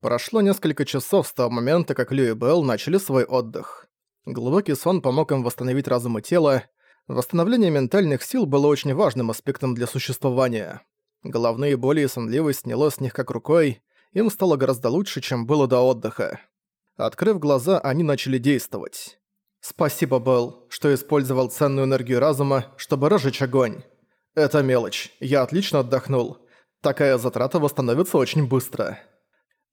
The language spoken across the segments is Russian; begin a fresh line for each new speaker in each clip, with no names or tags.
Прошло несколько часов с того момента, как Лю и Белл начали свой отдых. Глубокий сон помог им восстановить разум и тело. Восстановление ментальных сил было очень важным аспектом для существования. Головные боли и сонливость сняло с них как рукой, им стало гораздо лучше, чем было до отдыха. Открыв глаза, они начали действовать. «Спасибо, Белл, что использовал ценную энергию разума, чтобы разжечь огонь. Это мелочь, я отлично отдохнул. Такая затрата восстановится очень быстро».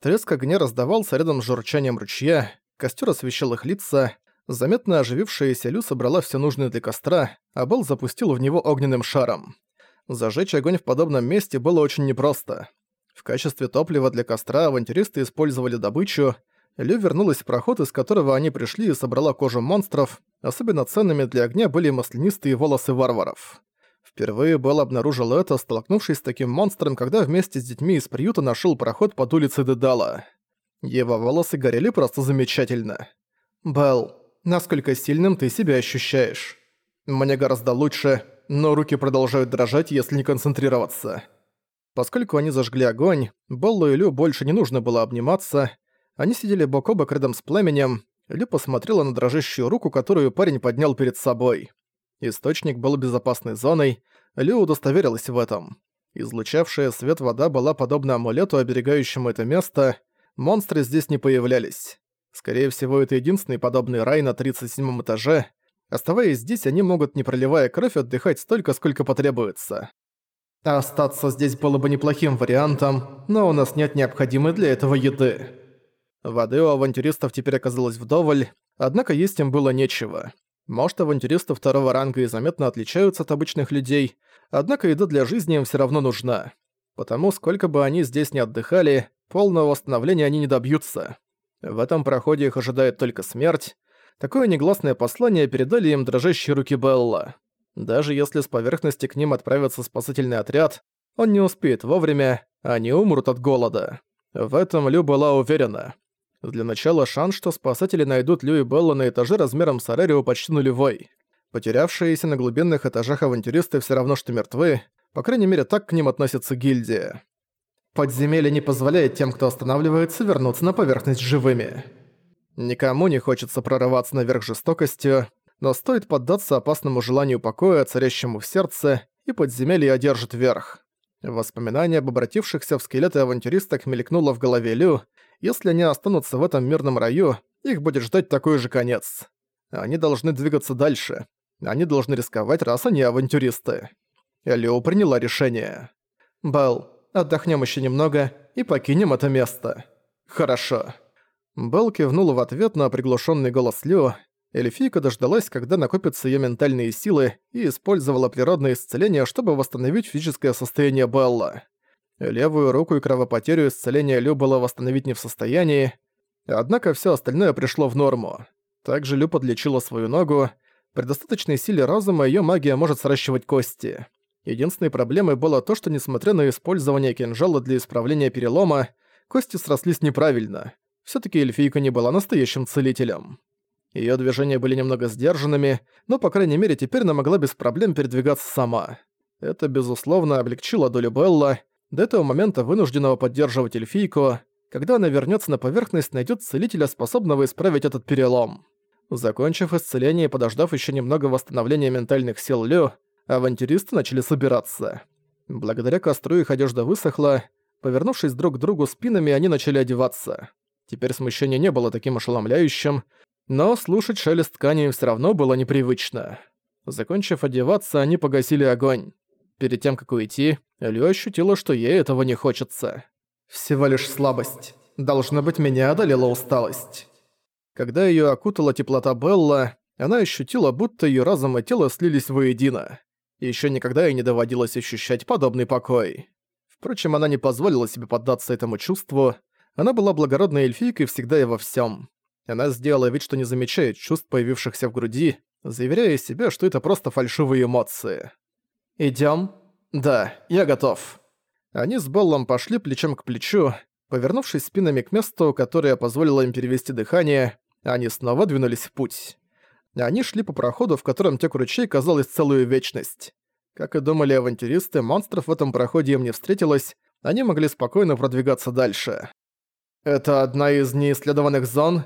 Треск огня раздавался рядом с журчанием ручья, костер освещал их лица, заметно оживившаяся Лю собрала все нужное для костра, а Белл запустил в него огненным шаром. Зажечь огонь в подобном месте было очень непросто. В качестве топлива для костра авантюристы использовали добычу, Лю вернулась в проход, из которого они пришли и собрала кожу монстров, особенно ценными для огня были маслянистые волосы варваров. Впервые Белл обнаружил это, столкнувшись с таким монстром, когда вместе с детьми из приюта нашел проход под улицей Дедала. Его волосы горели просто замечательно. «Белл, насколько сильным ты себя ощущаешь? Мне гораздо лучше, но руки продолжают дрожать, если не концентрироваться». Поскольку они зажгли огонь, Беллу и Лю больше не нужно было обниматься. Они сидели бок о бок рядом с пламенем. Лю посмотрела на дрожащую руку, которую парень поднял перед собой. Источник был безопасной зоной, Лю удостоверилась в этом. Излучавшая свет вода была подобна амулету, оберегающему это место. Монстры здесь не появлялись. Скорее всего, это единственный подобный рай на 37 этаже. Оставаясь здесь, они могут, не проливая кровь, отдыхать столько, сколько потребуется. Остаться здесь было бы неплохим вариантом, но у нас нет необходимой для этого еды. Воды у авантюристов теперь оказалось вдоволь, однако есть им было нечего. Может, авантюристы второго ранга и заметно отличаются от обычных людей, однако еда для жизни им всё равно нужна. Потому сколько бы они здесь не отдыхали, полного восстановления они не добьются. В этом проходе их ожидает только смерть. Такое негласное послание передали им дрожащие руки Белла. Даже если с поверхности к ним отправится спасательный отряд, он не успеет вовремя, они умрут от голода. В этом Лю была уверена. Для начала шанс, что спасатели найдут Лю и Белла на этаже размером с Арерио почти нулевой. Потерявшиеся на глубинных этажах авантюристы все равно что мертвы, по крайней мере так к ним относится гильдия. Подземелье не позволяет тем, кто останавливается, вернуться на поверхность живыми. Никому не хочется прорываться наверх жестокостью, но стоит поддаться опасному желанию покоя, царящему в сердце, и подземелье одержит верх. Воспоминание об обратившихся в скелеты авантюристах мелькнуло в голове Лю, если они останутся в этом мирном раю, их будет ждать такой же конец. Они должны двигаться дальше. Они должны рисковать, раз они авантюристы. Лео приняла решение. «Белл, отдохнем еще немного и покинем это место». «Хорошо». Белл кивнул в ответ на приглушенный голос Лео. Эльфийка дождалась, когда накопятся ее ментальные силы, и использовала природное исцеление, чтобы восстановить физическое состояние Белла. Левую руку и кровопотерю исцеления Лю было восстановить не в состоянии, однако все остальное пришло в норму. Также Лю подлечила свою ногу. При достаточной силе разума ее магия может сращивать кости. Единственной проблемой было то, что несмотря на использование кинжала для исправления перелома, кости срослись неправильно. все таки эльфийка не была настоящим целителем. Ее движения были немного сдержанными, но, по крайней мере, теперь она могла без проблем передвигаться сама. Это, безусловно, облегчило долю Белла, до этого момента вынужденного поддерживать эльфийку, когда она вернется на поверхность, найдет целителя, способного исправить этот перелом. Закончив исцеление и подождав еще немного восстановления ментальных сил Лю, авантюристы начали собираться. Благодаря костру их одежда высохла, повернувшись друг к другу спинами, они начали одеваться. Теперь смущение не было таким ошеломляющим, но слушать шелест ткани всё равно было непривычно. Закончив одеваться, они погасили огонь. Перед тем, как уйти, Лю ощутила, что ей этого не хочется. «Всего лишь слабость. Должно быть, меня одолела усталость». Когда её окутала теплота Белла, она ощутила, будто её разум и тело слились воедино. Ещё никогда ей не доводилось ощущать подобный покой. Впрочем, она не позволила себе поддаться этому чувству. Она была благородной эльфийкой всегда и во всём. Она сделала вид, что не замечает чувств, появившихся в груди, заверяя себя, что это просто фальшивые эмоции. «Идём?» «Да, я готов». Они с Беллом пошли плечом к плечу, повернувшись спинами к месту, которое позволило им перевести дыхание, они снова двинулись в путь. Они шли по проходу, в котором тек ручей казалось целую вечность. Как и думали авантюристы, монстров в этом проходе им не встретилось, они могли спокойно продвигаться дальше. «Это одна из неисследованных зон?»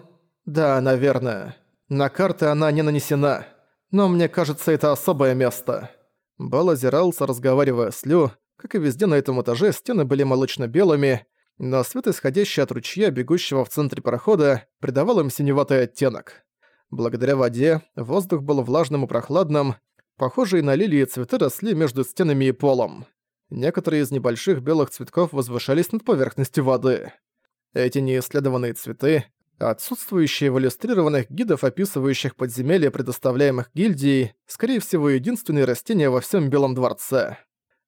«Да, наверное. На карты она не нанесена. Но мне кажется, это особое место». Бал озирался, разговаривая с Лю. Как и везде на этом этаже, стены были молочно-белыми, но свет, исходящий от ручья, бегущего в центре прохода, придавал им синеватый оттенок. Благодаря воде воздух был влажным и прохладным, похожие на лилии цветы росли между стенами и полом. Некоторые из небольших белых цветков возвышались над поверхностью воды. Эти неисследованные цветы, отсутствующие в иллюстрированных гидов, описывающих подземелья, предоставляемых гильдией, скорее всего, единственные растения во всем Белом дворце.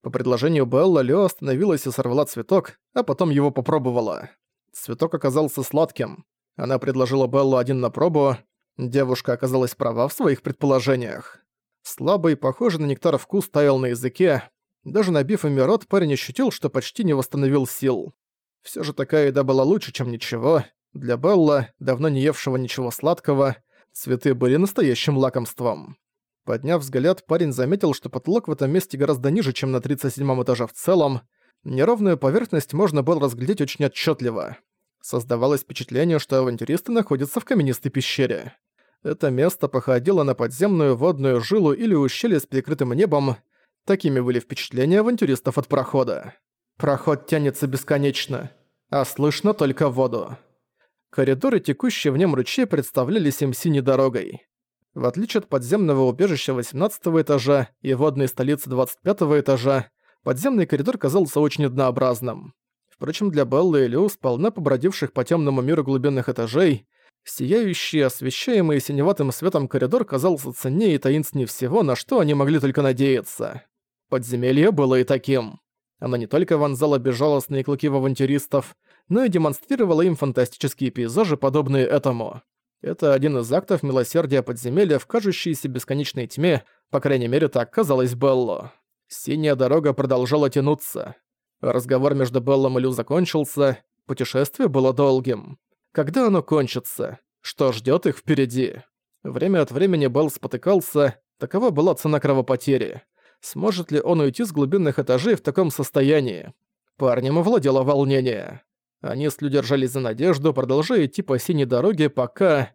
По предложению Белла Лео остановилась и сорвала цветок, а потом его попробовала. Цветок оказался сладким. Она предложила Беллу один на пробу. Девушка оказалась права в своих предположениях. Слабый, похожий на нектар вкус таял на языке. Даже набив ими рот, парень ощутил, что почти не восстановил сил. Все же такая еда была лучше, чем ничего. Для Белла, давно не евшего ничего сладкого, цветы были настоящим лакомством. Подняв взгляд, парень заметил, что потолок в этом месте гораздо ниже, чем на 37 этаже в целом. Неровную поверхность можно было разглядеть очень отчетливо. Создавалось впечатление, что авантюристы находятся в каменистой пещере. Это место походило на подземную водную жилу или ущелье с перекрытым небом. Такими были впечатления авантюристов от прохода. Проход тянется бесконечно, а слышно только воду. Коридоры, текущие в нем ручей, представлялись им синей дорогой. В отличие от подземного убежища 18 этажа и водной столицы 25 этажа, подземный коридор казался очень однообразным. Впрочем, для Беллы и Лю, сполна побродивших по темному миру глубинных этажей, сияющий, освещаемый синеватым светом коридор казался ценнее и таинственнее всего, на что они могли только надеяться. Подземелье было и таким. Оно не только вонзало безжалостные клыки в авантюристов, но и демонстрировало им фантастические пейзажи, подобные этому. Это один из актов милосердия подземелья в кажущейся бесконечной тьме, по крайней мере так казалось Белло. Синяя дорога продолжала тянуться. Разговор между Беллом и Лю закончился, путешествие было долгим. Когда оно кончится? Что ждет их впереди? Время от времени Белл спотыкался, такова была цена кровопотери. Сможет ли он уйти с глубинных этажей в таком состоянии? Парнем овладело волнение. Они с держались за надежду, продолжая идти по синей дороге, пока...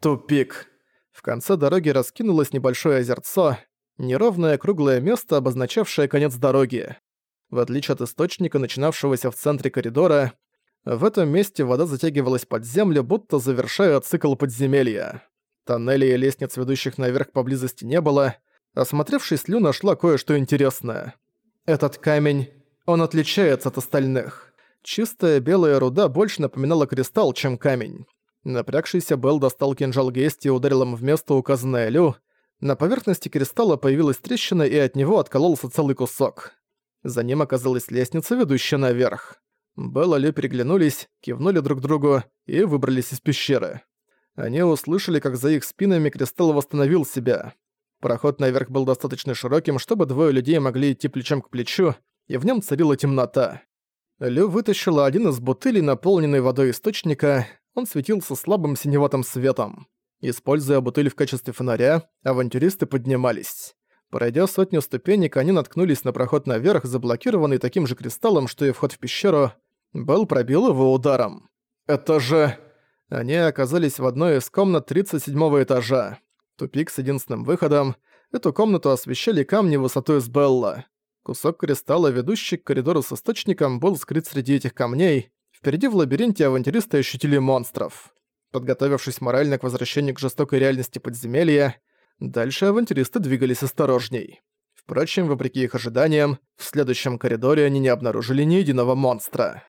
Тупик. В конце дороги раскинулось небольшое озерцо, неровное круглое место, обозначавшее конец дороги. В отличие от источника, начинавшегося в центре коридора, в этом месте вода затягивалась под землю, будто завершая цикл подземелья. Тоннелей и лестниц, ведущих наверх, поблизости не было. Осмотревшись, Лю нашла кое-что интересное. Этот камень, он отличается от остальных. Чистая белая руда больше напоминала кристалл, чем камень. Напрягшийся Белл достал кинжал Гести и ударил им в место, указанное Лю. На поверхности кристалла появилась трещина, и от него откололся целый кусок. За ним оказалась лестница, ведущая наверх. Белл и Лю переглянулись, кивнули друг другу и выбрались из пещеры. Они услышали, как за их спинами кристалл восстановил себя. Проход наверх был достаточно широким, чтобы двое людей могли идти плечом к плечу, и в нем царила темнота. Лю вытащила один из бутылей, наполненный водой источника, он светился слабым синеватым светом. Используя бутыль в качестве фонаря, авантюристы поднимались. Пройдя сотню ступенек, они наткнулись на проход наверх, заблокированный таким же кристаллом, что и вход в пещеру. Белл пробил его ударом. «Это же...» Они оказались в одной из комнат 37 этажа. Тупик с единственным выходом. Эту комнату освещали камни высотой с Белла. Кусок кристалла, ведущий к коридору с источником, был скрыт среди этих камней. Впереди в лабиринте авантюристы ощутили монстров. Подготовившись морально к возвращению к жестокой реальности подземелья, дальше авантюристы двигались осторожней. Впрочем, вопреки их ожиданиям, в следующем коридоре они не обнаружили ни единого монстра.